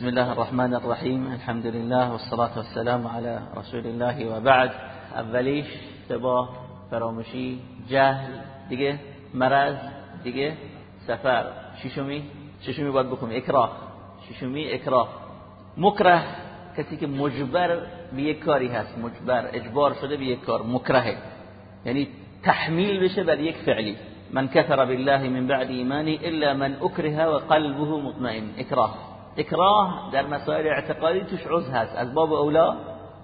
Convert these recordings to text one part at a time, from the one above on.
بسم الله الرحمن الرحیم الحمد لله والصلاة والسلام على رسول الله و بعد اولیش سبا فراموشی جهل دیگه مرض دیگه سفر ششمی ششمی باید بکنیم اکراه ششمی اکراه مکره کسی مجبر به هست مجبر اجبار شده به یک کار مکرهه یعنی بشه بر یک فعلی من كفر بالله من بعد ایمانی الا من اکره و قلبه مطمئن اکراه اکراه در مسائل اعتقادی توش عز هست. از باب اولا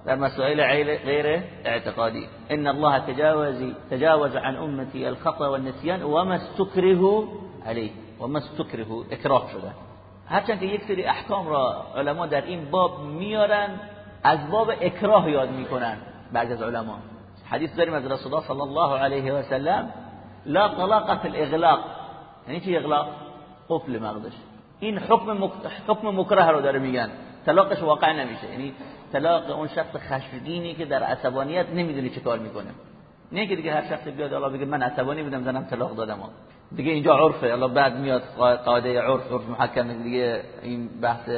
در مسائل غیر اعتقادی. ان الله تجاوز تجاوز عن امتی الخطا والنسيان وما استكرهوا عليه. وما استكرهوا اکراه شده. هرچند که یک سری احکام را علما در این باب میارن از باب اکراه یاد می‌کنن بعضی از علما. حدیث داریم از رسول الله صلی الله علیه و سلم لا طلاق فی الاغلاق یعنی چی اغلاق قفل مغزش. این حکم حکم مکره رو داره میگن. طلاقش واقع نمیشه. یعنی طلاق اون شخص خشمگینی که در عصبانیت نمی‌دونی چه کار می‌کنه. نه که دیگه هر شخص بیاد الله بگه من عصبانی بودم زنم طلاق دادم. دیگه اینجا عرفه. الله بعد میاد قاعده عرف عرف محکم. دیگه این بحث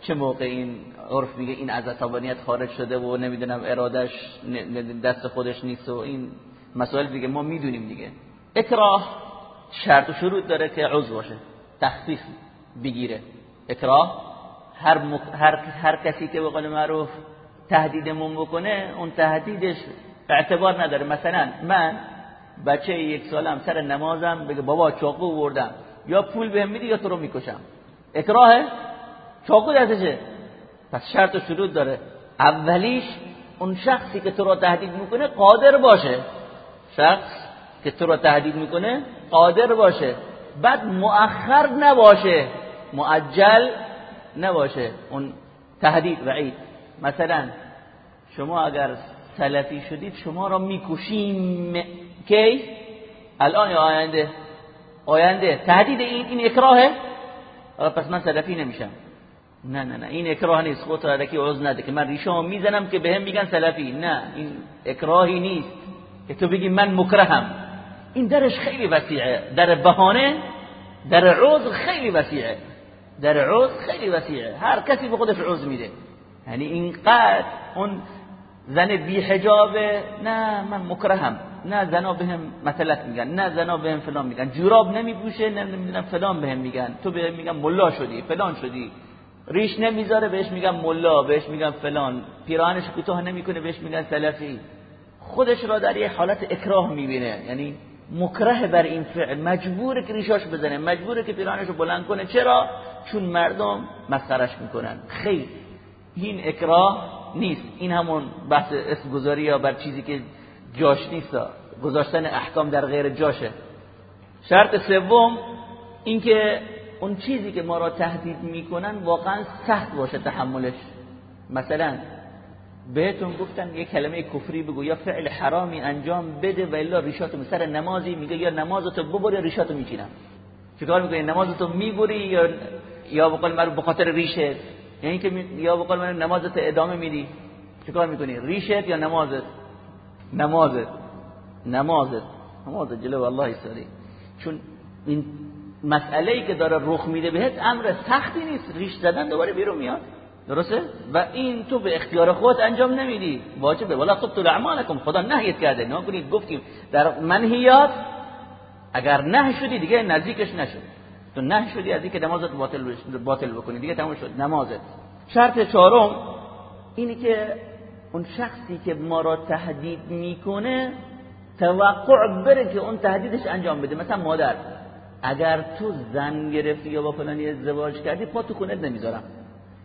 چه موقع این عرف میگه؟ این از عصبانیت خارج شده و نمی‌دونم ارادش دست خودش نیست و این مسائل دیگه ما می‌دونیم دیگه. اکراه شرط و شروط داره که عضو باشه. تخفیف بگیره. اکراه؟ هر, هر... هر کسی که به قول معروف تهدیدمون بکنه اون تهدیدش اعتبار نداره. مثلا من بچه یک سالم سر نمازم بگه بابا چاقو بردم. یا پول بهم میدی یا تو رو می‌کشم. اکراهه چاقو دستشه. پس شرط و شروط داره. اولیش اون شخصی که تو رو تهدید می‌کنه قادر باشه. شخص که تو رو تهدید می‌کنه قادر باشه. بعد مؤخر نباشه. معجل نباشه. اون تهدید وعید مثلا شما اگر سلفی شدید شما را می‌کشیم کی؟ الان یا آینده؟ آینده. تهدید این این اکراهه پس من سلفی نمیشم. نه نه نه. این اکراه نیست. خودت رکی عوض نده که من ریشام می‌زنم که بهم میگن سلفی. نه این اکراهی نیست. که تو بگی من مکرهم. این درش خیلی وسیعه. در بهانه در عوض خیلی وسیعه. در عوض خیلی وسیعه. هر کسی به خودش عوض میده. یعنی اینقدر اون زن بی حجابه نه من مکرهم. نه زنا بهم مثلت میگن. نه زنا بهم فلان میگن. جوراب نمیپوشه نمی‌دونم فلان بهم میگن. تو بهم میگن ملا شدی فلان شدی. ریش نمی‌ذاره بهش میگن ملا بهش میگن فلان. پیرانش کوتاه نمی‌کنه بهش میگن سلفی. خودش را در یه حالت اکراه می‌بینه. یعنی مکره بر این فعل. مجبوره که ریشاش بزنه. مجبوره که پیرانش بلند کنه. چرا؟ چون مردم مسخرش می‌کنن. خیر. این اکراه نیست. این همون بحث اسم گذاری یا بر چیزی که جاش نیست. گذاشتن احکام در غیر جاشه. شرط سوم اینکه اون چیزی که ما را تهدید می‌کنن واقعا سخت باشه تحملش. مثلا بهتون گفتن یه کلمه کفری بگو یا فعل حرامی انجام بده و الا ریشاتو سر نمازی میگه یا نمازتو ببر ریشاتو میچینم. چیکار می‌کنی؟ نمازتو می‌بری یا یا بقول به خاطر ریشت؟ یعنی که یا بقول من نمازت ادامه میدی. چیکار می‌کنی؟ ریشت یا نمازت؟ نمازت. نمازت. نمازت جلو الله ایستادی. چون این مسئله ای که داره رخ میده بهت امر سختی نیست. ریش زدن دوباره بیرون میاد. درسته؟ و این تو به اختیار خود انجام نمیدی. واجبه. ولا تبطل اعمالکم. خدا نهیت کرده. نه کنید گفتیم. در منهیات اگر نه شدی دیگه نزدیکش نشد. تو نه شدی از اینکه نمازت باطل باطل بکنی. دیگه تمام شد. نمازت. شرط چهارم اینی که اون شخصی که ما را تهدید می‌کنه توقع بره که اون تهدیدش انجام بده. مثلا مادر. اگر تو زن گرفتی یا با فلانی ازدواج کردی پا تو خونت نمی‌ذارم.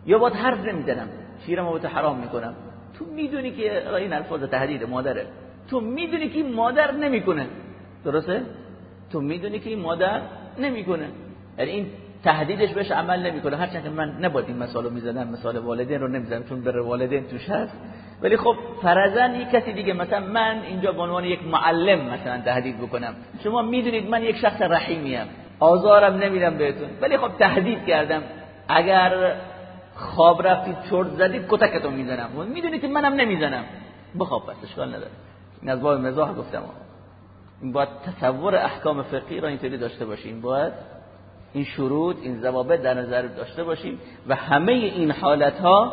یا باید حرف نمی‌زنم شیرم رو حرام می‌کنم. تو می‌دونی که این الفاظ تهدید مادره. تو می‌دونی که مادر نمی‌کنه. درسته؟ تو می‌دونی که این مادر نمی‌کنه. یعنی این تهدیدش بهش عمل نمی‌کنه. هرچند که من نباید این مثال رو مثال والدین رو نمی‌زدم چون بر والدین توش هست. ولی خب فرزن یک کسی دیگه مثلا من اینجا به عنوان یک معلم مثلا تهدید بکنم. شما می‌دونید من یک شخص رحیمیم. آزارم نمیدم بهتون. ولی خب تهدید کردم. اگر خواب رفتید چرت زدید کتکتون می‌زنم. می‌دونید که منم نمی‌زنم. بخواب پس اشکال نداره. این از باب مزاح گفتم. این باید تصور احکام فقهی را اینطوری داشته باشیم. باید این شروط این ضوابط در نظر داشته باشیم و همه این حالت ها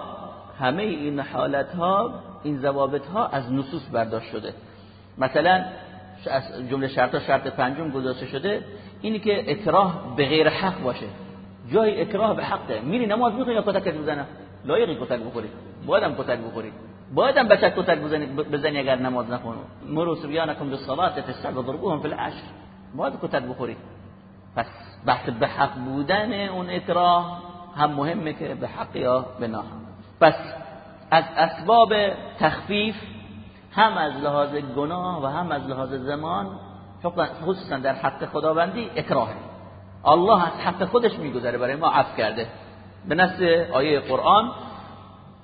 همه این حالت ها این ضوابط ها از نصوص برداشت شده. مثلا جمله شرط شرط پنجم گذاشته شده. اینی که اکراه به غیر حق باشه. جای اکراه به حقه. میری نماز می‌خونی یا کتک بزنه لایقی کتک بخوری. بایدم کتک بخوری. بایدم بچه کتک بزنی, بزنی اگر نماز نخونی. مرو سبیانکم بالصلاه فی و ضربوهم فی العشر. باید کتک بخوری. پس بحث به حق بودن اون اکراه هم مهمه که به حق یا به ناحق. پس از اسباب تخفیف هم از لحاظ گناه و هم از لحاظ زمان خصوصا در حق خداوندی اکراه الله از حق خودش میگذره برای ما عفو کرده. به نص آیه قرآن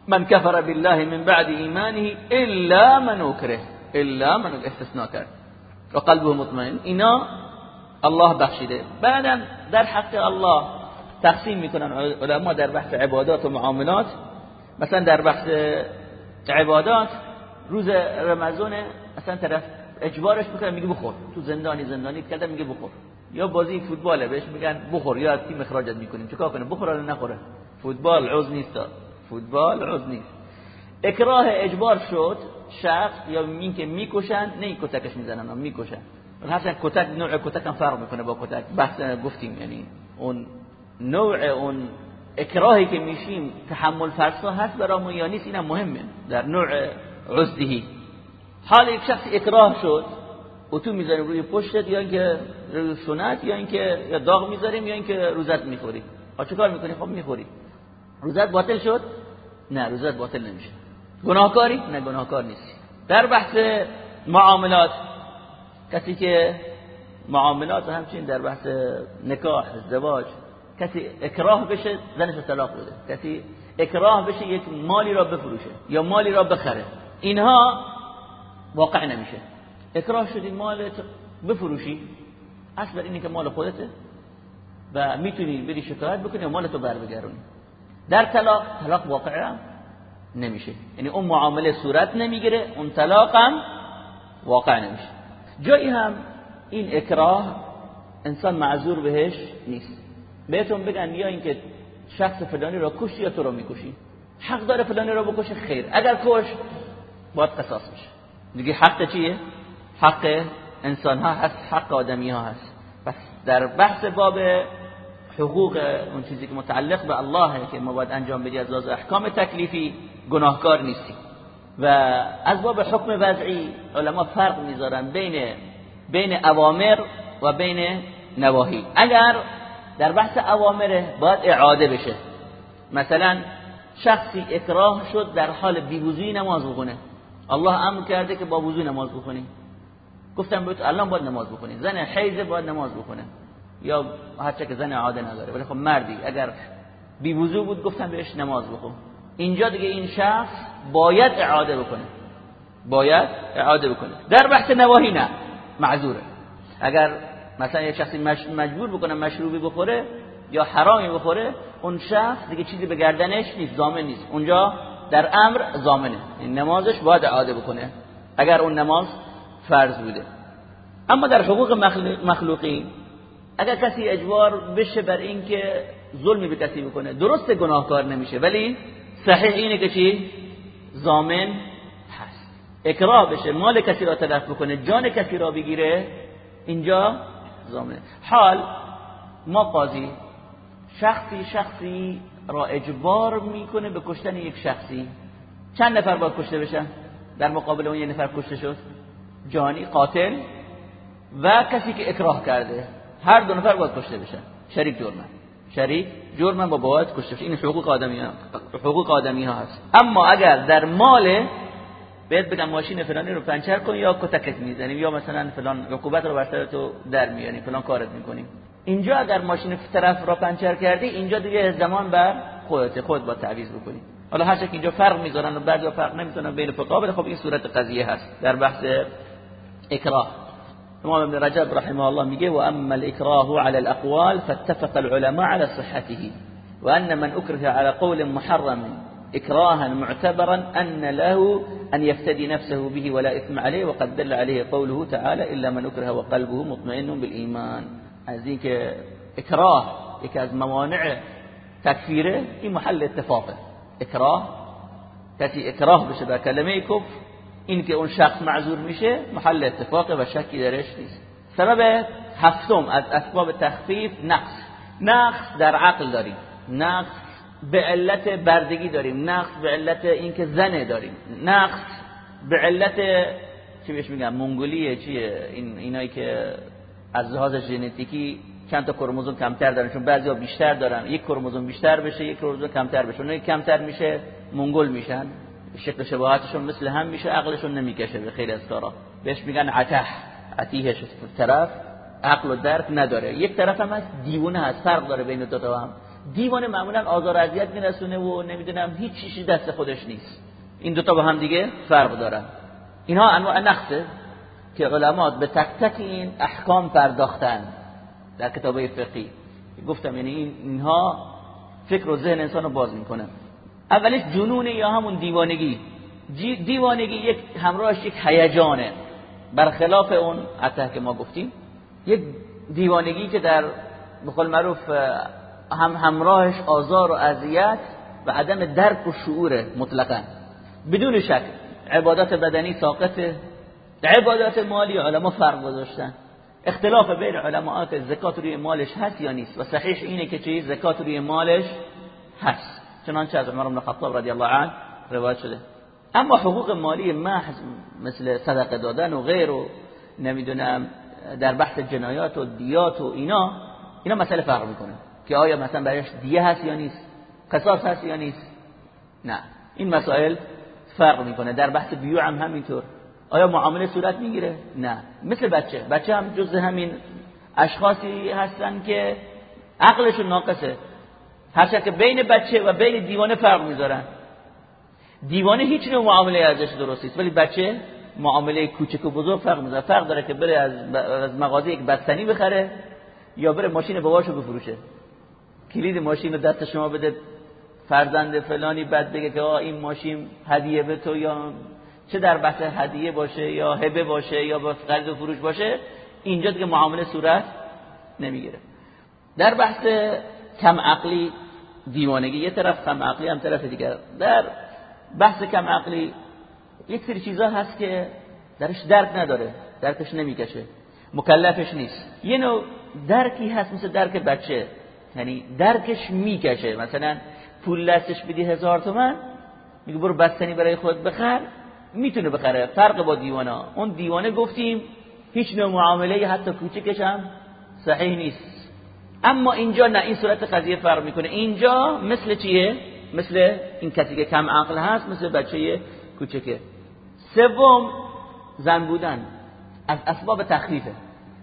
من کفر بالله من بعد ایمانه الا من اکره الا من استثناء کرد. و قلبه مطمئن. اینا الله بخشیده. بعدم در حق الله تقسیم می‌کنن علما در بحث عبادات و معاملات. مثلا در بحث عبادات روز رمضان مثلا طرف اجبارش می‌کنه میگه بخور. تو زندانی زندانی کردن میگه بخور. یا بازی فوتباله بهش میگن بخور یا از تیم اخراجت می‌کنیم. چیکار کنه بخور یا نخوره؟ فوتبال عوض نیست. فوتبال عوض نیست. اکراه اجبار شد شخص یا این که می‌کشن نه کتکش می‌زنن می‌کشن هرچند کتک نوع کتک هم فرق می‌کنه با کتک. بحث گفتیم یعنی اون نوع اون اکراهی که میشیم تحمل فرسا هست برامون یا نیست؟ اینم مهمه. در نوع عزدهی حال یک شخص اکراه شد و تو می‌ذاریم روی پشتت یا اینکه روی سنت یا اینکه یا داغ می‌ذاریم یا اینکه روزت می‌خوری. ها چه کار می‌کنی؟ خب می‌خوری. روزت باطل شد؟ نه روزت باطل نمیشه. گناهکاری؟ نه گناهکار نیستی. در بحث معاملات کسی که معاملات همچنین در بحث نکاح ازدواج کسی اکراه بشه زنش طلاق بده. کسی اکراه بشه یک مالی را بفروشه یا مالی را بخره. اینها واقع نمیشه. اکراه شدی مال بفروشی؟ اصلا اینی که مال خودته و می‌تونی بری شکایت بکنی و مالتو بر بگرونی در طلاق طلاق واقع هم نمیشه. یعنی اون معامله صورت نمی‌گیره اون طلاق هم واقع نمیشه. جایی هم این اکراه انسان معذور بهش نیست. بهتون بگن یا اینکه شخص فلانی را کشتی یا تو رو می‌کشی. حق داره فلانی را بکشه خیر. اگر کش باید قصاص بشه. دیگه حق چیه؟ حق انسان ها هست حق آدمی ها هست. پس در بحث باب حقوق اون چیزی که متعلق به الله که ما باید انجام بدی از لحاظ احکام تکلیفی گناهکار نیستی و از باب حکم وضعی علما فرق می‌ذارن بین بین اوامر و بین نواهی. اگر در بحث اوامره باید اعاده بشه. مثلا شخصی اکراه شد در حال بیوزی نماز بخونه. الله امر کرده که با وضو نماز بخونی گفتم بهت الان باید نماز بخونی. زن حیض باید نماز بخونه. یا هرچه که زن عاده نداره. ولی خب مردی اگر بی وضو بود گفتم بهش نماز بخون. اینجا دیگه این شخص باید اعاده بکنه. باید اعاده بکنه. در بحث نواهی نه. معذوره. اگر مثلا یه شخصی مجبور بکنه مشروبی بخوره یا حرامی بخوره اون شخص دیگه چیزی به گردنش نیست زامن نیست. اونجا در امر زامنه این نمازش باید اعاده بکنه. اگر اون نماز فرض بوده. اما در حقوق مخلوقی اگر کسی اجبار بشه بر اینکه ظلمی به کسی بکنه درست گناهکار نمیشه ولی صحیح اینه که چی؟ زامن هست. اکراه بشه مال کسی را تلف بکنه جان کسی را بگیره اینجا زامنه حال ما قاضی شخصی شخصی را اجبار می‌کنه به کشتن یک شخصی. چند نفر باید کشته بشن؟ در مقابل اون یه نفر کشته شد؟ جانی قاتل و کسی که اکراه کرده. هر دو نفر باید کشته بشن. شریک جرمن شریک جرمن با باید کشته بشن این حقوق آدمی ها. حقوق آدمی ها هست. اما اگر در مال بهت بگم ماشین فلانی رو پنچر کن یا کتکت می‌زنیم یا مثلا فلان عقوبت رو بر سر تو در میاریم فلان کارت می‌کنیم. اینجا اگر ماشین طرف را پنچر کردی اینجا دیگه ضمان بر خودته خودت باید تعویض بکنی. حالا هر اینجا فرق می‌ذارن و بعضی فرق نمی‌ذارن بین فقها خب این صورت قضیه هست. در بحث اکراه إمام ابن رجب رحمه الله میگه و اما الاکراه على الأقوال فاتفق العلماء على صحته وأن من أكره على قول محرم إكراها معتبرا أن له أن يفتدي نفسه به ولا إثم عليه وقد دل عليه قوله تعالى إلا من أكره وقلبه مطمئن بالإيمان. از اینکه اکراه یکی از موانع تکفیره این محل اتفاقه. اکراه کسی اکراه بشه در کلمه کفر این که اون شخص معذور میشه محل اتفاقه و شکی درش نیست. سبب هفتم از اسباب تخفیف نقص. نقص در عقل داریم. نقص به علت بردگی داریم. نقص به علت اینکه زنه داریم. نقص به علت چی بهش میگم؟ منگولیه چیه؟ این اینایی که از لحاظ ژنتیکی چند تا کروموزوم کمتر دارن چون بعضیا بیشتر دارن. یک کروموزوم بیشتر بشه یک کروموزوم کمتر بشه. اونایی کمتر میشه منگول میشن. شکل شباهتشون مثل هم میشه عقلشون نمی‌کشه به خیلی از کارا. بهش میگن عته عتیهش طرف عقل و درک نداره. یک طرف هم هست دیوونه هست فرق داره بین دو تا هم. دیوانه معمولا آزار اذیت میرسونه و نمی‌دونم هیچ چیزی دست خودش نیست. این دوتا با هم دیگه فرق دارن. اینها انواع نقصه که علمات به تک تک این احکام پرداختن در کتابه فقهی گفتم یعنی این اینها فکر و ذهن انسان رو باز می‌کنه. اولش جنون یا همون دیوانگی. دیوانگی یک همراهش یک هیجانه. برخلاف اون عطه که ما گفتیم یک دیوانگی که در بخل معروف هم همراهش آزار و اذیت و عدم درک و شعور مطلقا. بدون شک عبادت بدنی ساقطه عبادت مالی علما فرق گذاشتن. اختلاف بین علماءات زکات روی مالش هست یا نیست؟ و صحیح اینه که چیز زکات روی مالش هست. چنانچه از عمر بن خطاب رضی الله عنه روایت شده. اما حقوق مالی محض مثل صدقه دادن و غیر و نمی‌دونم در بحث جنایات و دیات و اینا اینا مسئله فرق می‌کنه که آیا مثلا برایش دیه هست یا نیست قصاص هست یا نیست؟ نه. این مسائل فرق می‌کنه. در بحث بیوع هم همینطور. آیا معامله صورت می‌گیره؟ نه. مثل بچه. بچه هم جز همین اشخاصی هستن که عقلشون ناقصه. هرچند که بین بچه و بین دیوانه فرق می‌ذارن. دیوانه هیچ نوع معامله ازش درست نیست ولی بچه معامله کوچک و بزرگ فرق می‌ذاره. فرق داره که بره از از مغازه یک بستنی بخره یا بره ماشین باباشو بفروشه. کلید ماشین رو دست شما بده فرزند فلانی بعد بگه که این ماشین هدیه به تو یا چه در بحث هدیه باشه یا هبه باشه یا با خرید و فروش باشه اینجا دیگه معامله صورت نمی‌گیره. در بحث کم عقلی دیوانگی. یه طرف کم عقلی هم طرف دیگر. در بحث کم عقلی یک سری چیزا هست که درش درک نداره. درکش نمی‌کشه. مکلفش نیست. یه نوع درکی هست مثل درک بچه. یعنی درکش می‌کشه. مثلا پول دستش بدی هزار تومن میگه برو بستنی برای خود بخر. می‌تونه بخره. فرق با دیوانا. اون دیوانه گفتیم هیچ نوع معامله حتی کوچکش هم صحیح نیست. اما اینجا نه این صورت قضیه فرق می‌کنه. اینجا مثل چیه؟ مثل این کسی که کم عقل هست مثل بچه کوچکه سوم زن بودن. از اسباب تخفیفه.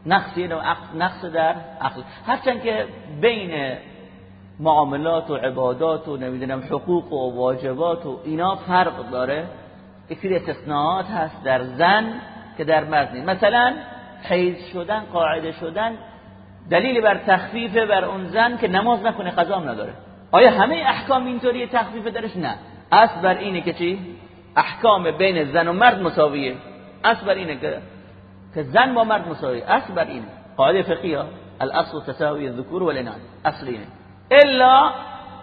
نقصی نقص در عقل. هرچند که بین معاملات و عبادات و نمی‌دونم حقوق و واجبات و اینا فرق داره. سری استثناءات هست در زن که در مرد مثلا حیض شدن قاعده شدن دلیل بر تخفیف بر اون زن که نماز نکنه قضا نداره. آیا همه احکام اینطوری تخفیف درش نه. اصل بر اینه که چی؟ احکام بین زن و مرد مساویه. اصل بر اینه که که زن با مرد مساویه. اصل بر اینه. قاعده فقهیه الاصل تساوی الذکور والاناث اصل اینه. الا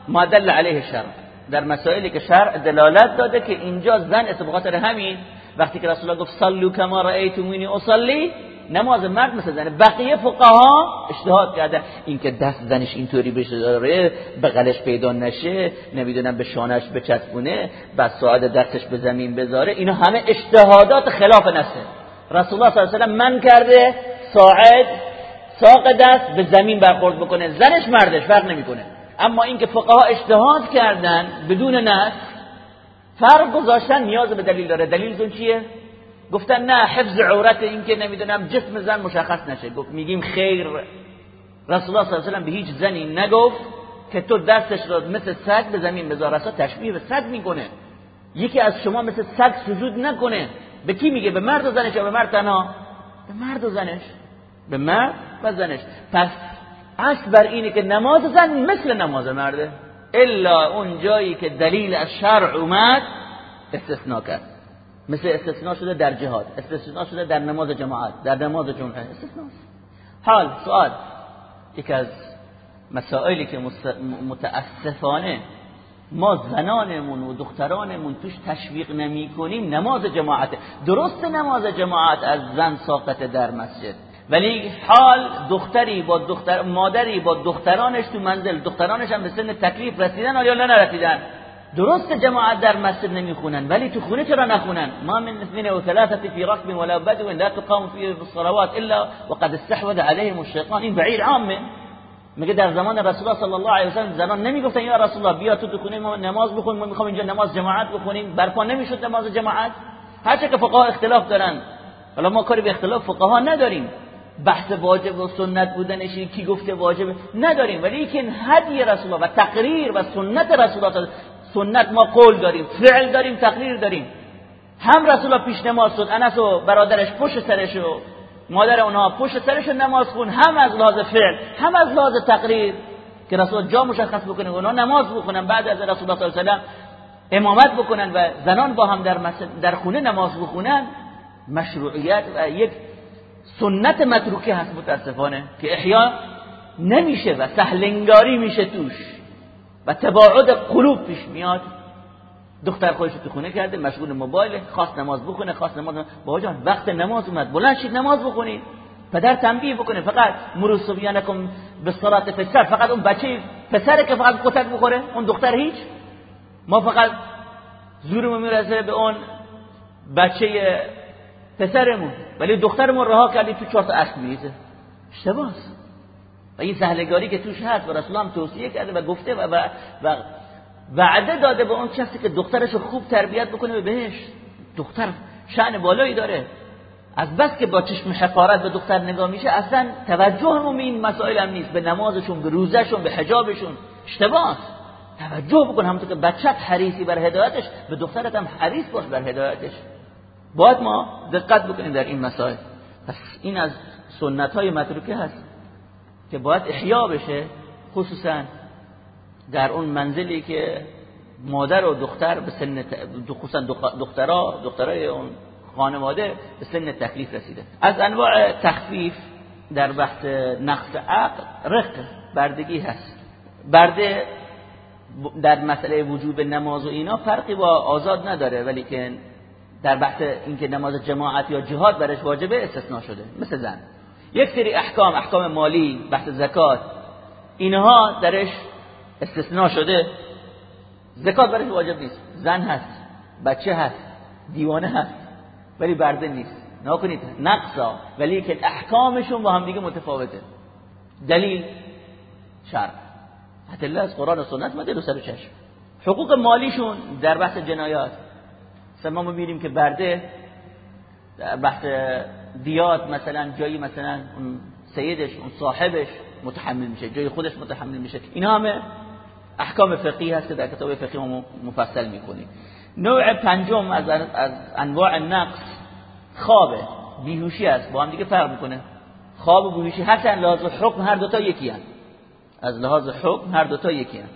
ما دل علیه الشرع. در مسائلی که شرع دلالت داده که اینجا زن است همین. وقتی که رسول الله گفت صلوا کما رأیتمونی اصلی نماز مرد مثل زنه بقیه فقها اجتهاد کردن. اینکه دست زنش اینطوری بشه داره بغلش پیدا نشه نمی‌دونم به شانش بچسبونه بعد ساعد دستش به زمین بذاره. اینا همه اجتهادات خلاف نسه رسول الله صلی الله علیه و من کرده ساعد ساق دست به زمین برخورد بکنه. زنش مردش فرق نمی‌کنه. اما اینکه فقها اجتهاد کردن بدون نص فرق گذاشتن نیاز به دلیل داره. دلیلتون چیه؟ گفتن نه حفظ عورت این که نمی‌دونم جسم زن مشخص نشه. گفت میگیم خیر. رسول الله صلی الله علیه و به هیچ زنی نگفت که تو دستش رو مثل سگ به زمین بذار اصلا تشبیه به سگ می‌کنه. یکی از شما مثل سگ سجود نکنه. به کی میگه؟ به مرد و زنش یا به مرد تنها؟ به مرد و زنش. به مرد و زنش. پس اصل بر اینه که نماز زن مثل نماز مرده. الا اون جایی که دلیل از شرع اومد استثناء کرد. مثل استثناء شده در جهاد استثناء شده در نماز جماعت در نماز جمعه استثناء حال سوال. یک از مسائلی که متاسفانه ما زنانمون و دخترانمون توش تشویق نمی کنیم نماز جماعت. درست نماز جماعت از زن ساقط در مسجد. ولی حال دختری با دختر مادری با دخترانش تو منزل دخترانش هم به سن تکلیف رسیدن یا نرسیدن؟ درست جماعت در مسجد نمی‌خونن ولی تو خونه چرا نخونن؟ ما من اثنين و ثلاثه في ركب ولا بدو لا تقام فيه الصلوات الا وقد استحوذ عليهم الشيطان این بعید عامه. میگه در زمان رسول الله صلی الله علیه و سلم زنان نمی‌گفتن یا رسول الله بیا تو خونه ما نماز بخون ما می‌خوام اینجا نماز جماعت بخونیم. برپا نمی‌شد نماز جماعت. هرچه که فقها اختلاف دارن. حالا ما کاری به اختلاف فقها نداریم. بحث واجب و سنت بودنش کی گفته واجب؟ نداریم. ولی که هدی رسول الله و تقریر و سنت رسول الله سنت ما قول داریم فعل داریم تقریر داریم. هم رسول پیش نماز شد انس و برادرش پشت سرش و مادر اونها پشت سرش نماز خون هم از لحاظ فعل هم از لحاظ تقریر. که رسول جا مشخص بکنه اونها نماز بخونن بعد از رسول الله صلی الله علیه امامت بکنن و زنان با هم در, در خونه نماز بخونن مشروعیت و یک سنت متروکه هست متاسفانه که احیا نمیشه و سهلنگاری میشه توش. و تباعد قلوب پیش میاد. دختر خودش تو خونه کرده مشغول موبایل خاص نماز بخونه خاص نماز بابا جان وقت نماز اومد. بلند شید نماز بخونید پدر تنبیه بکنه فقط مرو صبیانکم به صلات فسر فقط اون بچه پسره که فقط کتک بخوره اون دختر هیچ. ما فقط زورمون می‌رسه به اون بچه پسرمون. ولی دخترمون رها کردی تو چهار تا میریزه. اشتباهه و این سهلگاری که توش هست و رسول هم توصیه کرده و گفته و, و, وعده داده به اون کسی که دخترش خوب تربیت بکنه به بهش. دختر شأن بالایی داره. از بس که با چشم حقارت به دختر نگاه میشه اصلا توجه به این مسائل هم نیست. به نمازشون به روزشون به حجابشون. اشتباه توجه بکن همونطور که بچت حریصی بر هدایتش به دخترت هم حریص باش بر هدایتش. باید ما دقت بکنیم در این مسائل. پس این از سنت های متروکه هست. که باید احیا بشه خصوصا در اون منزلی که مادر و دختر به سن خصوصا دخترها دخترای اون خانواده به سن تکلیف رسیده. از انواع تخفیف در بحث نقص عقل رق بردگی هست. برده در مسئله وجوب نماز و اینا فرقی با آزاد نداره ولی که در بحث اینکه نماز جماعت یا جهاد برش واجبه استثناء شده. مثل زن. یک سری احکام احکام مالی بحث زکات اینها درش استثناء شده. زکات برش واجب نیست. زن هست بچه هست دیوانه هست ولی برده نیست. نکنید نقصا ولی که احکامشون با هم دیگه متفاوته. دلیل شرع. الله از قرآن و سنت مده رو سر چشم. حقوق مالیشون در بحث جنایات. ما می‌بینیم که برده بحث دیات مثلا جایی مثلا اون سیدش اون صاحبش متحمل میشه جای خودش متحمل میشه. اینا همه احکام فقهی هست که در کتاب فقهی ما مفصل می‌کنیم. نوع پنجم از, از انواع نقص خوابه. بیهوشی است. با هم دیگه فرق می‌کنه. خواب و بیهوشی هر لحاظ حکم هر دوتا یکی هست از لحاظ حکم هر دوتا یکی هست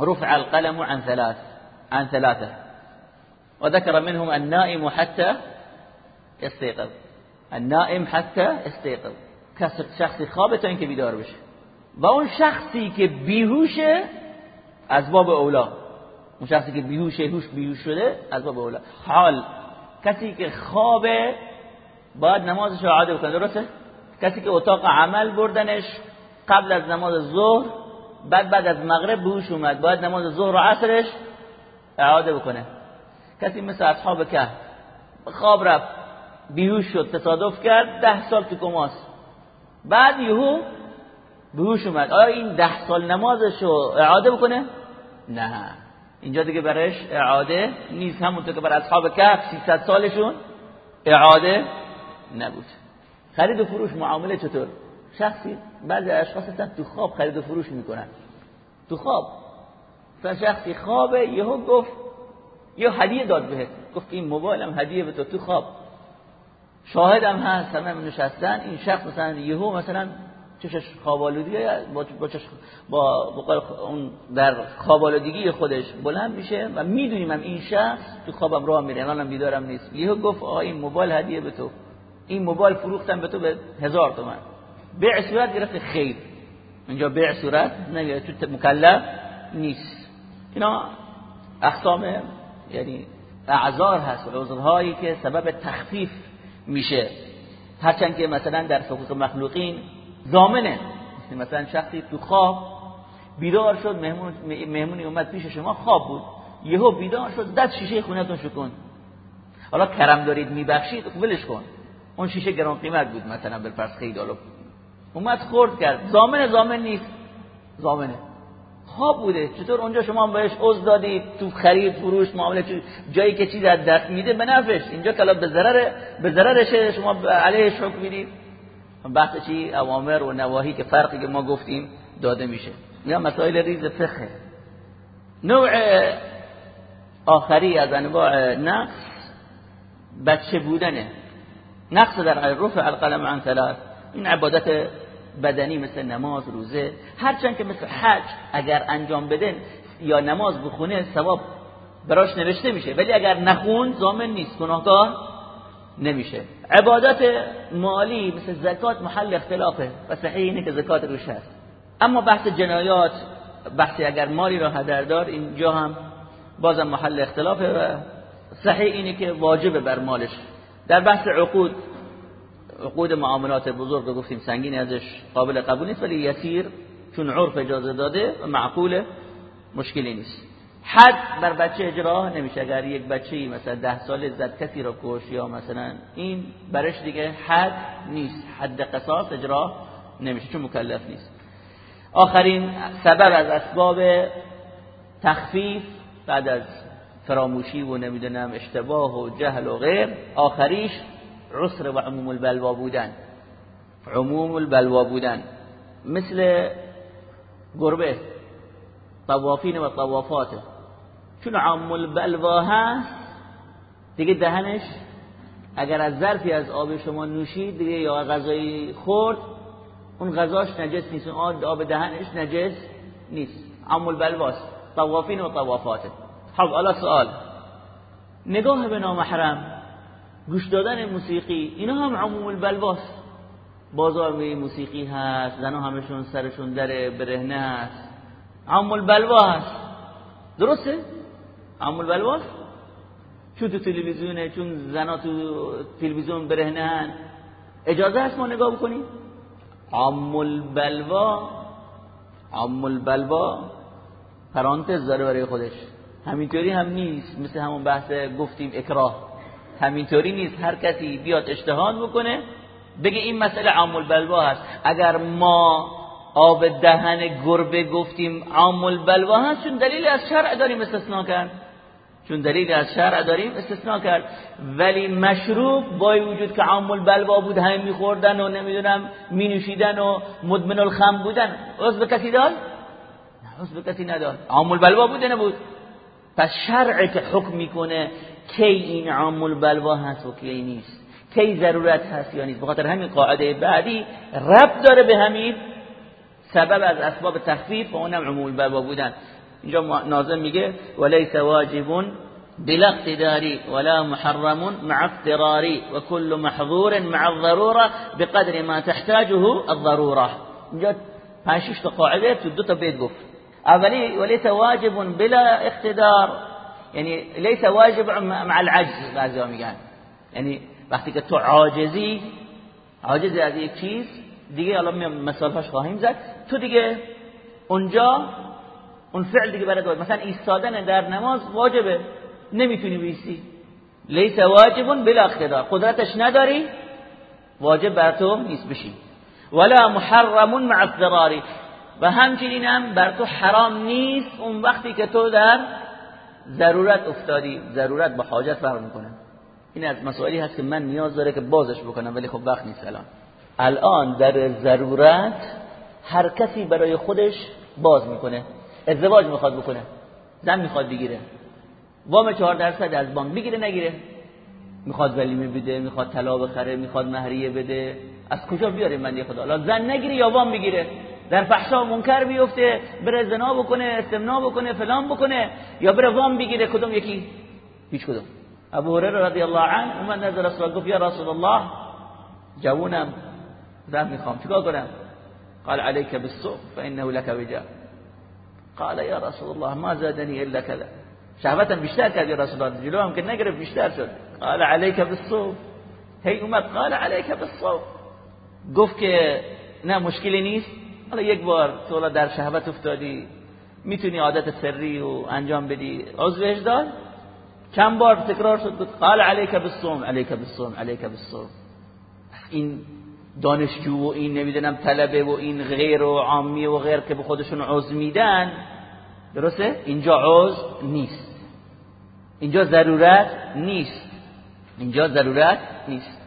رفع القلم عن ثلاث عن ثلاثه. وذكر منهم النائم حتى يستيقظ النائم حتی استيقظ. شخصی خوابه تا اینکه بیدار بشه. و اون شخصی که بیهوشه از باب اولا. اون شخصی که بیهوشه هوش بیهوش شده از باب اولا. حال. کسی که خوابه باید نمازش رو عاده بکنه درسته؟ کسی که اتاق عمل بردنش قبل از نماز ظهر بعد بعد از مغرب بهوش اومد باید نماز ظهر و عصرش اعاده بکنه. کسی مثل اصحاب که خواب رفت. بیهوش شد تصادف کرد ده سال تو کماست بعد یهو بیهوش اومد. آیا این ده سال نمازش رو اعاده بکنه؟ نه. اینجا دیگه برش اعاده نیست. همونطور که بر اصحاب کهف 300 سالشون اعاده نبود. خرید و فروش معامله چطور؟ شخصی بعضی اشخاص هستن تو خواب خرید و فروش می‌کنن. تو خواب. شخصی خوابه یهو گفت یه هدیه داد بهت. گفت این موبایلم هدیه به تو تو خواب. شاهدم هست همه نشستن. این شخص مثلا یهو مثلا چشش خوابالودی با با, چش با, اون در خوابالودگی خودش بلند میشه و می‌دونیم هم این شخص تو خوابم راه میره. الانم بیدارم نیست. یهو گفت آقا این موبایل هدیه به تو. این موبایل فروختم به تو به هزار تومن. به صورت گرفت خیر. اینجا بیع صورت نمیاد تو مکلف نیست. اینا اقسام یعنی اعذار هست. و عذرهایی که سبب تخفیف میشه. هرچند که مثلا در حقوق مخلوقین زامنه. مثلا شخصی تو خواب بیدار شد مهمون مهمونی اومد پیش شما خواب بود. یهو بیدار شد دست شیشه خونتون شکن. حالا کرم دارید میبخشید ولش کن. اون شیشه گران قیمت بود مثلا بالفرض خیلی اومد خورد کرد. زامن زامن نیست. زامنه. خواب بوده. چطور اونجا شما بهش عضو دادید تو خرید فروش معامله جایی که چیز از دست میده به نفعش. اینجا کلا به ضرر به ضررش شما علیهش حکم می‌دید بحث چی؟ اوامر و نواهی که فرقی که ما گفتیم داده میشه. یا مسائل ریز فقه. نوع آخری از انواع نقص بچه بودنه. نقص در رفع القلم عن ثلاث. این عبادت بدنی مثل نماز روزه. هرچند که مثل حج اگر انجام بدن یا نماز بخونه ثواب براش نوشته میشه. ولی اگر نخون زامن نیست. گناهکار نمیشه. عبادت مالی مثل زکات محل اختلافه و صحیح اینه که زکات روش هست. اما بحث جنایات بحثی اگر مالی را هدر دار اینجا هم بازم محل اختلافه و صحیح اینه که واجبه بر مالش. در بحث عقود عقود معاملات بزرگ گفتیم سنگین ازش قابل قبول نیست ولی یسیر چون عرف اجازه داده و معقوله مشکلی نیست. حد بر بچه اجرا نمیشه. اگر یک بچه مثلا ده سال زد کسی را کش یا مثلا این برش دیگه حد نیست. حد قصاص اجرا نمیشه چون مکلف نیست. آخرین سبب از اسباب تخفیف بعد از فراموشی و نمی‌دونم اشتباه و جهل و غیر آخریش عسر و عموم البلوا بودن. عموم البلوا بودن. مثل گربه طوافین و طوافاته چون عموم البلوا هست دیگه دهنش اگر از ظرفی از آب شما نوشید دیگه یا غذایی خورد اون غذاش نجس نیست اون آب دهنش نجس نیست. عموم البلواست طوافین و طوافاته خب حالا سوال. نگاه به نامحرم. گوش دادن موسیقی اینا هم عموم البلواست بازار می موسیقی هست زنها همشون سرشون در برهنه هست. عموم البلوا هست. درسته؟ عموم البلواست چون تو تلویزیونه چون زنا تو تلویزیون برهنه هست اجازه هست ما نگاه بکنیم؟ عموم البلوا عموم البلوا پرانتز داره برای خودش. همینطوری هم نیست. مثل همون بحث گفتیم اکراه. همینطوری نیست. هر کسی بیاد اجتهاد بکنه بگه این مسئله عام البلوا هست. اگر ما آب دهن گربه گفتیم عام البلوا هست چون دلیل از شرع داریم استثناء کرد. چون دلیل از شرع داریم استثناء کرد. ولی مشروب با وجود که عام البلوا بود همه میخوردن و نمی‌دونم مینوشیدن و مدمن الخم بودن. عضو کسی داد؟ نه عضو کسی نداد. عام البلوا بوده نبود. پس شرع که حکم می‌کنه کی این عام البلوا هست و کی نیست؟ کی ضرورت هست یا نیست؟ بخاطر همین قاعده بعدی رب داره به همین سبب از اسباب تخفیف و اونم عموم البلوا بودن. اینجا ناظم میگه ولیس واجب بلا اقتداری ولا محرم مع اضطراری وكل محظور مع الضروره بقدر ما تحتاجه الضروره اینجا پنج تا قاعده تو دو تا بیت گفت. اولی وليس واجب بلا اقتدار. یعنی لیس واجب مع العجز بعضی میگن یعنی وقتی که تو عاجزی عاجزی از یک چیز دیگه الان مثالهاش خواهیم زد. تو دیگه اونجا اون فعل دیگه برات واجب. مثلا ایستادن در نماز واجبه. نمی‌تونی بیستی. لیس واجب بلا اقتدار قدرتش نداری واجب بر تو نیست بشی. ولا محرم مع اضطراری و همچنین هم بر تو حرام نیست اون وقتی که تو در ضرورت افتادی ضرورت با حاجت فرق می‌کنه. این از مسائلی هست که من نیاز داره که بازش بکنم ولی خب وقت نیست الان. الان در ضرورت هر کسی برای خودش باز می‌کنه ازدواج می‌خواد بکنه زن می‌خواد بگیره. وام چهار درصد از بانک بگیره نگیره. می‌خواد ولیمه بده می‌خواد طلا بخره می‌خواد مهریه بده. از کجا بیاره من خدا الان زن نگیره یا وام بگیره؟ در فحشا منکر بیفته بره زنا بکنه استمنا بکنه فلان بکنه یا بره وام بگیره کدوم یکی؟ هیچ کدوم. ابو هریره رضی الله عنه اومد نظر رسول گفت یا رسول الله جوونم زن می‌خوام چیکار کنم؟ قال عليك بالصوم فإنه لك وجاء قال يا رسول الله ما زادني إلا كذا شهوتا بیشتر کرد رسول الله جلو هم که نگرفت بیشتر شد. قال عليك بالصوم هی اومد قال عليك بالصوم گفت که نه مشکلی نیست. حالا یک بار تو در شهوت افتادی می‌تونی عادت سری و انجام بدی. عضوش داد. چند بار تکرار شد گفت قال عليك بالصوم عليك بالصوم عليك بالصوم. این دانشجو و این نمی‌دونم طلبه و این غیر و عامی و غیر که به خودشون عضو میدن درسته؟ اینجا عضو نیست. اینجا ضرورت نیست. اینجا ضرورت نیست.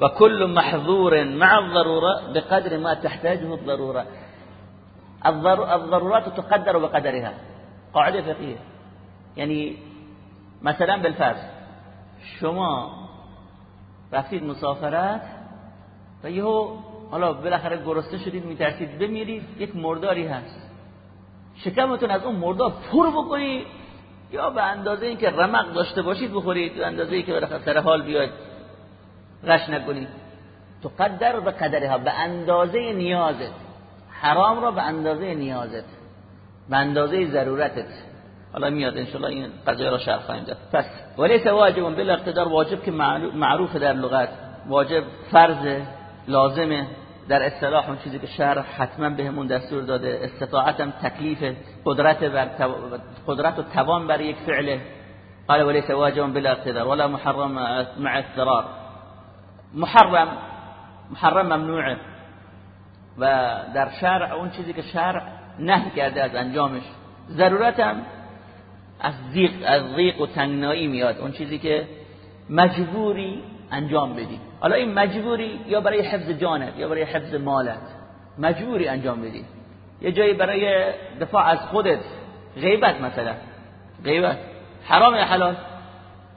و كل محظور مع الضروره بقدر ما تحتاجه الضروره الضرورات تقدر بقدرها. قاعده فقهيه یعنی مثلا بالفرض شما رفتید مسافرت و یهو حالا بالاخره گرسنه شدید میترسید بمیرید یک مرداری هست. شکمتون از اون مردار پر بکنید یا به اندازه اینکه رمق داشته باشید بخورید به اندازه اینکه بالاخره سر حال بیاد غش نکنید. تو قدر به قدرها به اندازه نیازت. حرام را به اندازه نیازت به اندازه ضرورتت. حالا میاد انشالله این قضیه را شرح خواهیم داد. پس. ولیس واجب بالاقتدار واجب که معروف در لغت. واجب فرض لازمه در اصطلاح اون چیزی که شرع حتما بهمون دستور داده. استطاعتم تکلیف قدرت بر قدرت و توان بر یک فعله قال وليس واجبا بلا اقتدار. ولا محرم مع اضطرار. محرم محرم ممنوعه. و در شرع اون چیزی که شرع نهی کرده از انجامش ضرورتم از ضیق از و تنگنایی میاد. اون چیزی که مجبوری انجام بدی. حالا این مجبوری یا برای حفظ جانت یا برای حفظ مالت. مجبوری انجام بدی. یه جایی برای دفاع از خودت. غیبت مثلا. غیبت. حرام یا حلال؟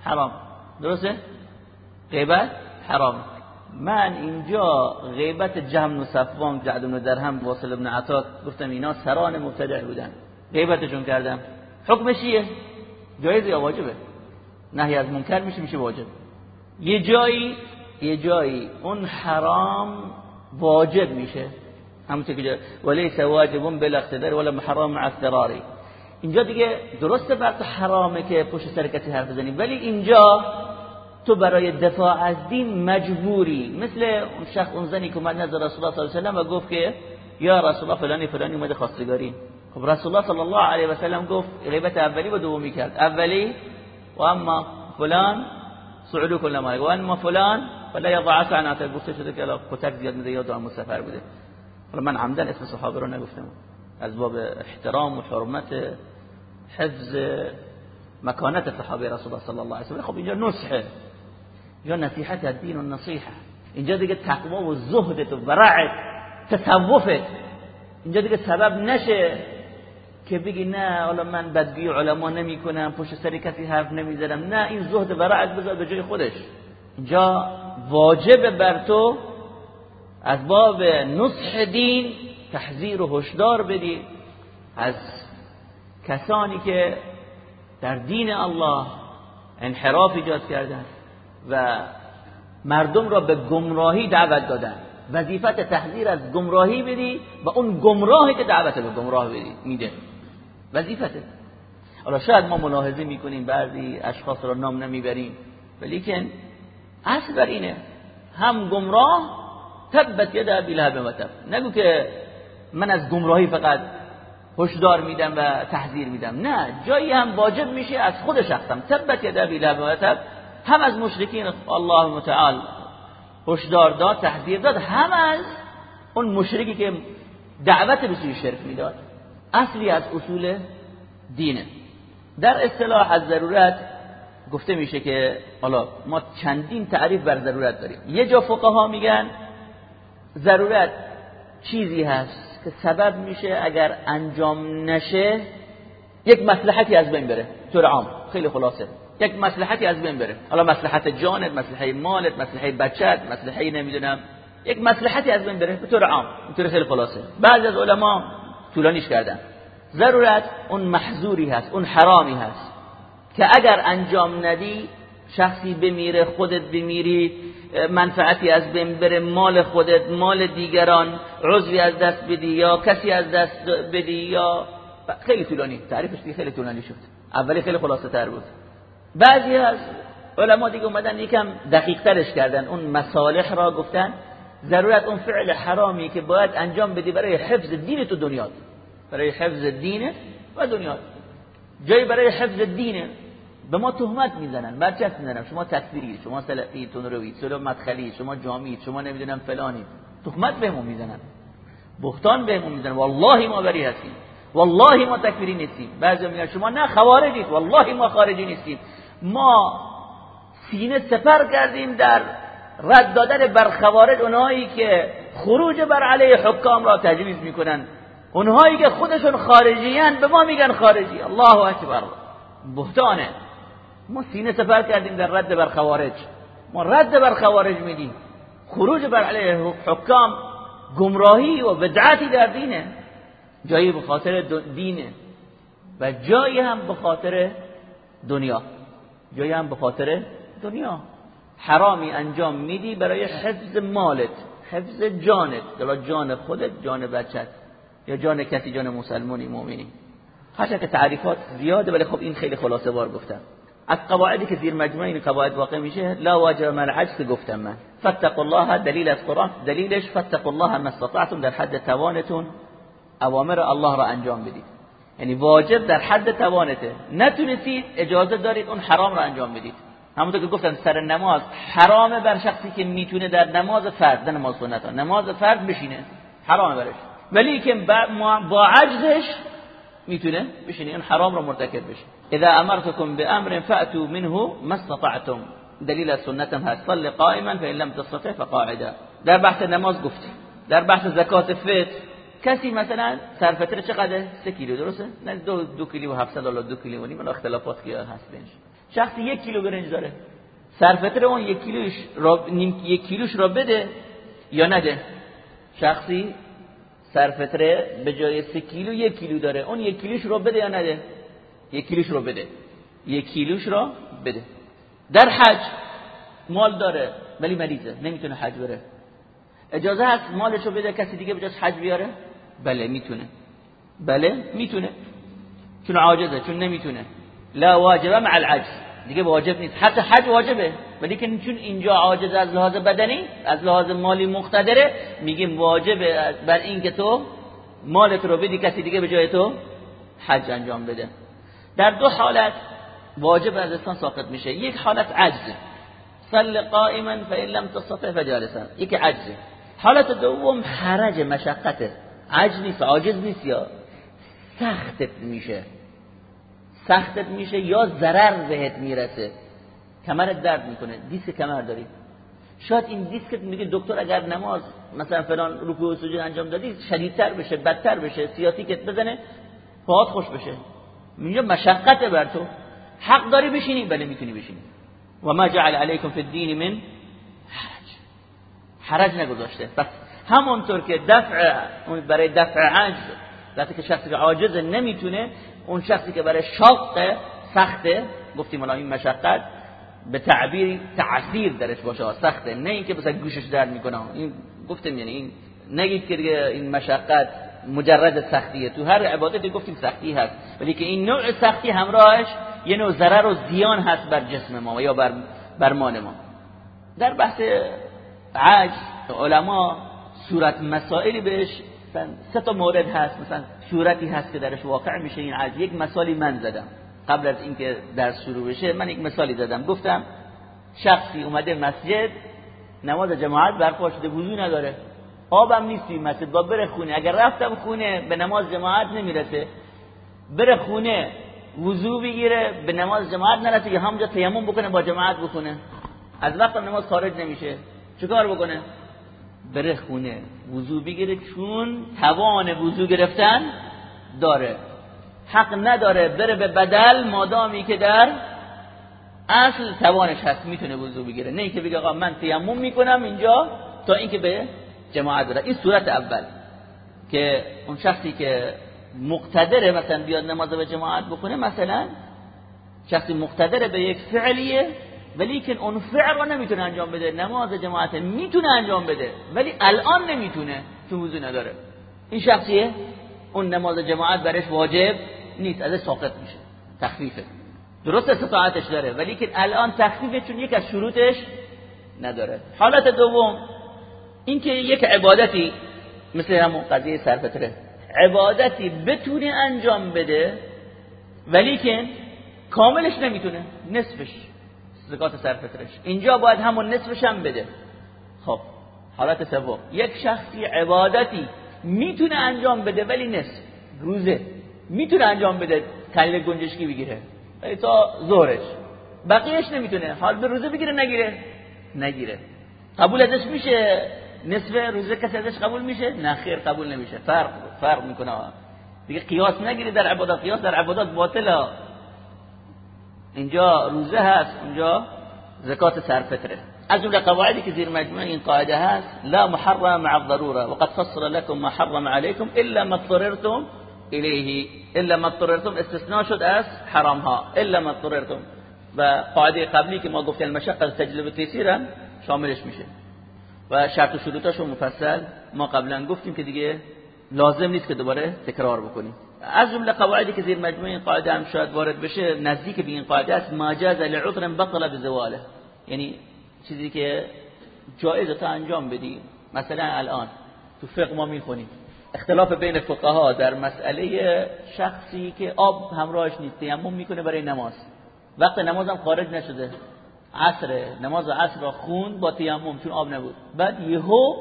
حرام. درسته؟ غیبت؟ حرام. من اینجا غیبت جهم و صفوان جعد بن درهم واصل ابن عطا گفتم اینا سران مبتدع بودن. غیبتشون کردم. حکمش چیه؟ جایز یا واجبه؟ نهی از منکر میشه میشه واجب. یه جایی یه جایی اون حرام واجب میشه. همونطور که ولیس واجب بالاقتدار ولا محرم مع اضطراری اینجا دیگه درسته تو حرامه که پشت سر کسی حرف بزنی. ولی اینجا تو برای دفاع از دین مجبوری. مثل اون شخص اون زنی که اومد نزد رسول الله صلی الله علیه و سلم و گفت که یا رسول الله فلانی فلانی اومده خواستگاری. خب رسول الله صلی الله علیه و سلم گفت غیبت اولی و دومی کرد. اولی و اما فلان صعود کل ما و اما فلان ولا یضعف عناته گفته شده که کتک زیاد میده یا دائم سفر بوده. حالا من عمدن اسم صحابه رو نگفتم. از باب احترام و حرمت حفظ مکانت صحابه رسول الله صلی الله علیه و سلم خب اینجا نصحه یا نصیحت الدین و نصیحه. اینجا دیگه تقوا و زهدت و ورعت تصوفت. اینجا دیگه سبب نشه که بگی نه حالا من بدگی علما نمی کنم پشت سر کسی حرف نمی‌زنم. نه این زهد ورعت بذار به جای خودش. اینجا واجب بر تو از باب نصح دین تحذیر و هشدار بدی از کسانی که در دین الله انحراف ایجاد کردن. و مردم را به گمراهی دعوت دادن. وظیفت تحذیر از گمراهی بدی و اون گمراهی که دعوت به گمراه بدی میده. وظیفته. حالا شاید ما ملاحظه می‌کنیم بعضی اشخاص را نام نمی‌بریم ولیکن اصل بر اینه هم گمراه تبت یده ابی لهب و تب. نگو که من از گمراهی فقط هشدار میدم و تحذیر میدم. نه جایی هم واجب میشه از خود شخصم تبت یده ابی لهب و تب هم از مشرکین الله متعال هشدار داد تحذیر داد هم از اون مشرکی که دعوت به سوی شرک می‌داد. اصلی از اصول دینه. در اصطلاح از ضرورت گفته میشه که حالا ما چندین تعریف بر ضرورت داریم. یه جا فقها میگن ضرورت چیزی هست که سبب میشه اگر انجام نشه یک مصلحتی از بین بره. طور عام. خیلی خلاصه. یک مصلحتی از بین بره. حالا مصلحت جانت مصلحه مالت مصلحه بچت مصلحه نمی‌دونم. یک مصلحتی از بین بره به طور عام طور خیلی خلاصه. بعضی از علما طولانیش کردن. ضرورت اون محظوری هست اون حرامی هست که اگر انجام ندی شخصی بمیره خودت بمیری منفعتی از بین بره مال خودت مال دیگران عضوی از دست بدی یا کسی از دست بدی یا خیلی طولانی تعریفش خیلی طولانی شد. اولی خیلی خلاصه تر بود. بعضی از علما دیگه اومدن یکم دقیق ترش کردن. اون مصالح را گفتن ضرورت اون فعل حرامی که باید انجام بدی برای حفظ دین تو دنیا. برای حفظ دین و دنیا. جایی برای حفظ دینه به ما تهمت می‌زنن برچسب می‌زنن. شما تکفیری شما سلفی تنروی شما مدخلی شما جامی شما نمی‌دونم فلانی. تهمت بهمون می‌زنن. بهتان بهمون می‌زنن. والله ما بری هستیم. والله ما تکفیری نیستیم. بعضی میگن شما نه خوارجید والله ما خارجی نیستیم. ما سینه سپر کردیم در رد دادن بر خوارج اونهایی که خروج بر علیه حکام را تجویز می‌کنن. اونهایی که خودشون خارجیان به ما میگن خارجی. الله اکبر. بهتانه. ما سینه سپر کردیم در رد بر خوارج. ما رد بر خوارج میدیم خروج بر علیه حکام گمراهی و بدعتی در دینه. جایی به خاطر دینه. و جایی هم به خاطر دنیا. جایی هم به خاطر دنیا. حرامی انجام میدی برای حفظ مالت حفظ جانت. دلا جان خودت جان بچت. یا جان کسی جان مسلمانی مؤمنی. هرچند که تعریفات زیاده ولی خب این خیلی خلاصه بار گفتم. از قواعدی که زیر مجموعه این قواعد واقع میشه لا واجب من عجز گفتم من. فتقوا الله دلیل از قرآن. دلیلش فتقوا الله ما استطعتم در حد توانتون. اوامر الله را انجام بدید. یعنی واجب در حد توانته. نتونستید اجازه دارید اون حرام را انجام بدید. همونطور که گفتم سر نماز حرامه بر شخصی که می‌تونه در نماز فرد در نماز سنت نماز فرد بشینه. حرامه برش. ولی که با عجزش می‌تونه بشینه. این حرام را مرتکب بشه. اذا امرتكم بامر فاتوا منه ما استطعتم. دلیل سنتم هست. صل قائما فان لم تستطع فقاعدا. در بحث نماز گفتیم. در بحث زکات فطر کسی مثلا سرفتره چقدر سه کیلو درسته؟ نه دو, دو کیلو و 700 دلار دو کیلو و نیم اختلافات که هست بینش شخصی یک کیلو برنج داره. سرفتره اون یک کیلوش را نیم یک کیلوش را بده یا نده؟ شخصی سرفتره به جای سه کیلو یک کیلو داره. اون یک کیلوش را بده یا نده؟ یک کیلوش رو بده. یک کیلوش را بده. در حج مال داره ولی مریضه نمی‌تونه حج بره. اجازه هست مالش بده کسی دیگه بجاز حج بیاره؟ بله می‌تونه. بله می‌تونه. چون عاجزه چون نمی‌تونه. لا واجبه مع العجز. دیگه واجب نیست. حتی حج واجبه. ولی که چون اینجا عاجز از لحاظ بدنی از لحاظ مالی مقتدره میگیم واجبه بر این که تو مالت رو بدی کسی دیگه به جای تو حج انجام بده. در دو حالت واجب از انسان ساقط میشه. یک حالت عجز. صل قائما فان لم تستطع فجالسا. یک عجز. حالت دوم حرج مشقته عجز نیست عاجز نیست یا سختت میشه. سختت میشه یا ضرر بهت می‌رسه. کمرت درد می‌کنه. دیسک کمر داری. شاید این دیسکت میگه دکتر اگر نماز مثلا فلان رکوع و سجود انجام دادی شدیدتر بشه بدتر بشه سیاتیکت بزنه پاهات خوش بشه. میگه مشقت بر تو. حق داری بشینی بله می‌تونی بشینی. و ما جعل علیکم فی الدین من حرج. حرج نگذاشته. پس همونطور که دفع برای دفع عجز وقتی که شخصی که عاجز نمی‌تونه اون شخصی که برای شاق سخته گفتیم الان این مشقت به تعبیر تعثیر درش باشه سخته نه اینکه مثلا گوشش درد می‌کنه این گفتم یعنی این نگید که این مشقت مجرد سختیه تو هر عبادتی گفتیم سختی هست ولی که این نوع سختی همراهش یه نوع ضرر و زیان هست بر جسم ما یا بر, بر مال ما. در بحث عجز علما صورت مسائلی بهش سه تا مورد هست مثلا صورتی هست که درش واقع میشه. این عجز یک مثالی من زدم. قبل از اینکه در شروع بشه من یک مثالی زدم. گفتم شخصی اومده مسجد نماز جماعت برپا شده وضو نداره. آبم نیست مسجد با بره خونه. اگر رفتم خونه به نماز جماعت نمی‌رسه. بره خونه وضو بگیره به نماز جماعت نرسه یا همونجا تیمم بکنه با جماعت بکنه. از وقت نماز خارج نمیشه. چیکار بکنه؟ بره خونه. وضو بگیره چون توان وضو گرفتن داره. حق نداره بره به بدل مادامی که در اصل توانش هست می‌تونه وضو بگیره. نه اینکه بگه آقا من تیمم می‌کنم اینجا تا اینکه به جماعت داره این صورت اول. که اون شخصی که مقتدره مثلا بیاد نماز به جماعت بکنه مثلا شخصی مقتدره به یک فعلیه ولی که اون فعل رو نمی‌تونه انجام بده نماز جماعت می‌تونه انجام بده ولی الان نمی‌تونه چون وضو نداره. این شخصیه اون نماز جماعت برش واجب نیست ازش ساقط میشه. تخفیفه. درست استطاعتش داره ولی که الان تخفیفه چون یک از شروطش نداره. حالت دوم اینکه یک عبادتی مثل همون قضیه سرفتره عبادتی بتونه انجام بده ولی که کاملش نمی‌تونه نصفش. زکات سرفترش اینجا باید همون نصفش هم بده. خب حالت سوم یک شخصی عبادتی می‌تونه انجام بده ولی نصف. روزه. می‌تونه انجام بده کل گنجشکی بگیره. ولی تا ظهرش. بقیهش نمی‌تونه. حال به روزه بگیره نگیره. نگیره. قبول ازش میشه. نصف روزه کسی ازش قبول میشه؟ نه خیر قبول نمیشه. فرق فرق می‌کنه. دیگه قیاس نگیره در عبادات. قیاس در عبادات باطله. اینجا روزه هست اونجا زکات سرفطره. از جمله قواعدی که زیر مجموعه این قاعده هست لا محرم مع الضروره وقد فصل لكم ما حرم عليكم الا ما اضطررتم اليه الا ما اضطررتم استثناء شد از حرام ها الا ما اضطررتم. و قاعده قبلی که ما گفتیم المشقه تجلب تیسیر شاملش میشه. و شرط و شروطاشو مفصل ما قبلا گفتیم که دیگه لازم نیست که دوباره تکرار بکنیم. از جمله قواعدی که زیر مجموعه این قاعده هم شاید وارد بشه نزدیک به این قاعده است ما جاز لعذر بطل بزواله. یعنی چیزی که جایز تا انجام بدی. مثلا الان تو فقه ما می‌خونیم. اختلاف بین فقها در مسئله شخصی که آب همراهش نیست تیمم می‌کنه برای نماز. وقت نمازم خارج نشده. عصر نماز عصر را خوند با تیمم چون آب نبود. بعد یهو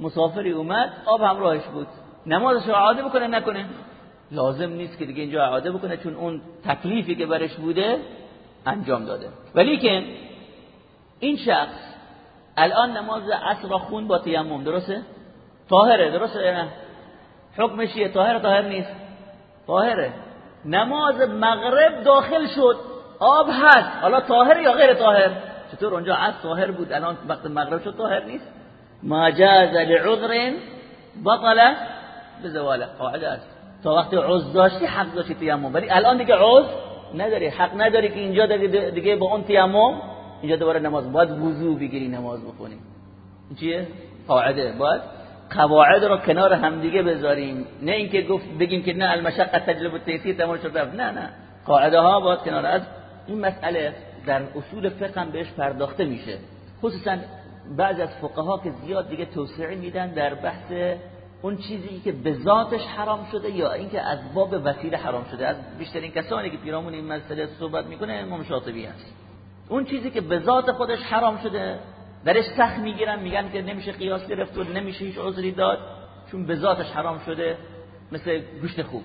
مسافری اومد آب همراهش بود. نمازش رو عاده بکنه نکنه. لازم نیست که دیگه اینجا اعاده بکنه چون اون تکلیفی که برش بوده انجام داده. ولی که این شخص الان نماز عصر خون با تیمم درسته؟ طاهره درسته نه؟ حکمش چیه طاهر طاهر نیست؟ طاهره. نماز مغرب داخل شد آب هست. حالا طاهر یا غیر طاهر؟ چطور اونجا عصر طاهر بود؟ الان وقت مغرب شد طاهر نیست؟ ما جاز لعذر بطل به زوال قاعده است. تا وقتی عوض داشتی حق داشتی تیمم. ولی الان دیگه عوض نداری حق نداری که اینجا دیگه با اون تیمم اینجا دوباره نماز باید وضو بگیری نماز بخونی. چیه؟ قاعده باید قواعد رو کنار هم دیگه بذاریم. نه اینکه گفت بگیم که نه المشقه تجلب التيسير تمام شد نه نه. قاعده ها باید کنار. از این مسئله در اصول فقه هم بهش پرداخته میشه. خصوصا بعض از فقها که زیاد دیگه توسعه میدن در بحث اون چیزی که به ذاتش حرام شده یا اینکه از باب وسیله حرام شده. از بیشترین کسانی که پیرامون این مسئله صحبت می‌کنه امام شاطبی هست. اون چیزی که به ذات خودش حرام شده درش سخت می‌گیرن میگن که نمیشه قیاس گرفت و نمیشه هیچ عذری داد چون به ذاتش حرام شده مثل گوشت خوب.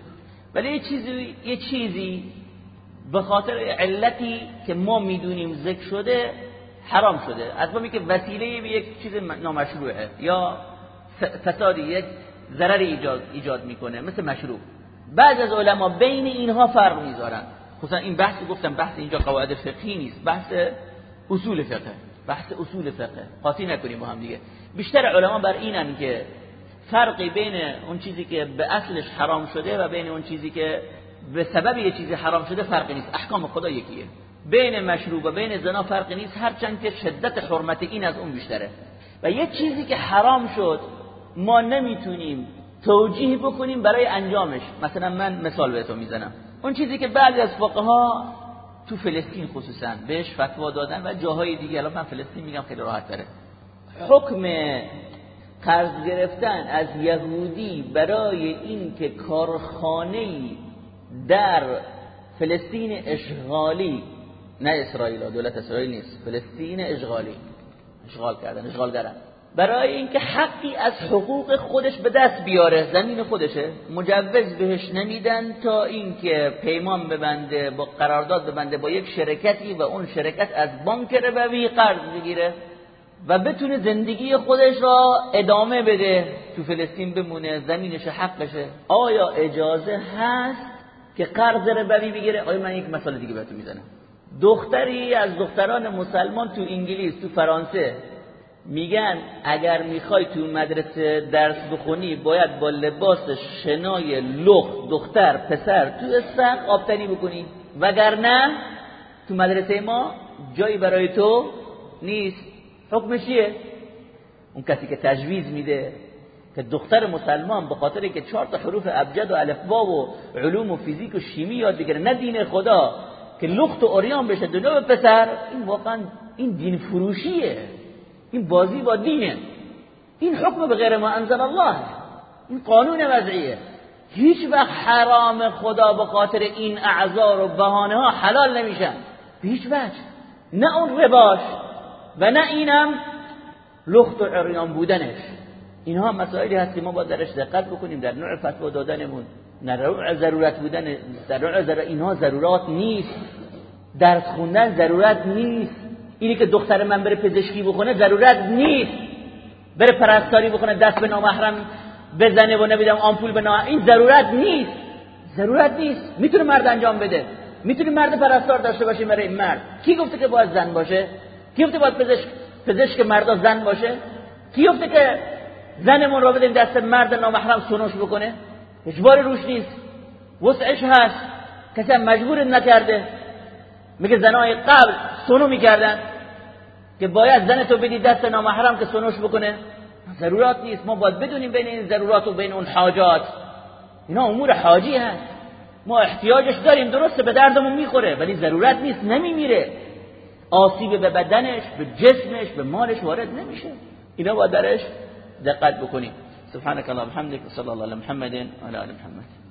ولی یه چیزی یه چیزی به خاطر علتی که ما می‌دونیم ذکر شده حرام شده. از که وسیله یک چیز نامشروعه. یا فسادی یک ضرر ایجاد, ایجاد می‌کنه مثل مشروب. بعض از علما بین اینها فرق می‌ذارن. خصوصا این بحث گفتم بحث اینجا قواعد فقهی نیست بحث اصول فقه بحث اصول فقه. قاطی نکنیم با هم دیگه. بیشتر علما بر اینن که فرقی بین اون چیزی که به اصلش حرام شده و بین اون چیزی که به سبب یه چیزی حرام شده فرقی نیست. احکام خدا یکیه. بین مشروب و بین زنا فرقی نیست. هرچند که شدت حرمت این از اون بیشتره. و یه چیزی که حرام شد ما نمی‌تونیم توجیه بکنیم برای انجامش. مثلا من مثال بهتون می‌زنم. اون چیزی که بعضی از فقها تو فلسطین خصوصا بهش فتوا دادن و جاهای دیگه الان من فلسطین میگم خیلی راحت تره. حکم قرض گرفتن از یهودی برای اینکه کارخانه در فلسطین اشغالی نه اسرائیل دولت اسرائیل نیست. فلسطین اشغالی. اشغال کردن اشغال کردن برای اینکه حقی از حقوق خودش به دست بیاره. زمین خودشه. مجوز بهش نمیدن تا اینکه پیمان ببنده با قرارداد ببنده با یک شرکتی و اون شرکت از بانک ربوی قرض بگیره و بتونه زندگی خودش را ادامه بده. تو فلسطین بمونه زمینش حقشه آیا اجازه هست که قرض ربوی بگیره؟ آیا من یک مسئله دیگه بهتون می‌زنم. دختری از دختران مسلمان تو انگلیس تو فرانسه میگن اگر می‌خوای تو مدرسه درس بخونی باید با لباس شنای لخت دختر پسر تو سق آبتنی بکنی. وگرنه تو مدرسه ما جایی برای تو نیست. حکمش چیه؟ اون کسی که تجویز میده که دختر مسلمان به خاطر که چهار تا حروف ابجد و الفبا و علوم و فیزیک و شیمی یاد بگیره نه دین خدا که لخت و اوریان بشه دنیا به پسر این واقعا این دین فروشیه. این بازی با دینه. این حکم به غیر ما انزل الله این قانون وضعیه. هیچ وقت حرام خدا به خاطر این اعذار و بهانه ها حلال نمیشن به هیچ وجه. نه اون رباش و نه اینم لخت و عریان بودنش. اینها مسائلی هست که ما باید درش دقت بکنیم. در نوع فتوا دادنمون. نوع ضرورت بودن در نوع ضرورت اینها ضرورات نیست. درس خوندن ضرورت نیست. اینی که دختر من بره پزشکی بخونه ضرورت نیست. بره پرستاری بخونه دست به نامحرم بزنه و نمیدم آمپول به نامحرم این ضرورت نیست. ضرورت نیست. می‌تونه مرد انجام بده. می‌تونه مرد پرستار داشته باشه برای مرد. کی گفته که باید زن باشه؟ کی گفته باید پزشک پزشک مردا زن باشه؟ کی گفته که زنمون رو بدیم دست مرد نامحرم سنوش بکنه؟ اجبار روش نیست. وسعش هست. کسی مجبور نکرده. میگه زنای قبل سنو می‌کردن که باید زن تو بدی دست نامحرم که سنوش بکنه. ضرورات نیست. ما باید بدونیم بین این ضرورات و بین اون حاجات. اینا امور حاجی هست. ما احتیاجش داریم. درسته به دردمون می‌خوره ولی ضرورت نیست. نمیمیره. آسیب به بدنش به جسمش به مالش وارد نمیشه. اینا باید درش دقت بکنیم. سبحانك اللهم وبحمدك وصلى الله على محمد وعلى ال محمد.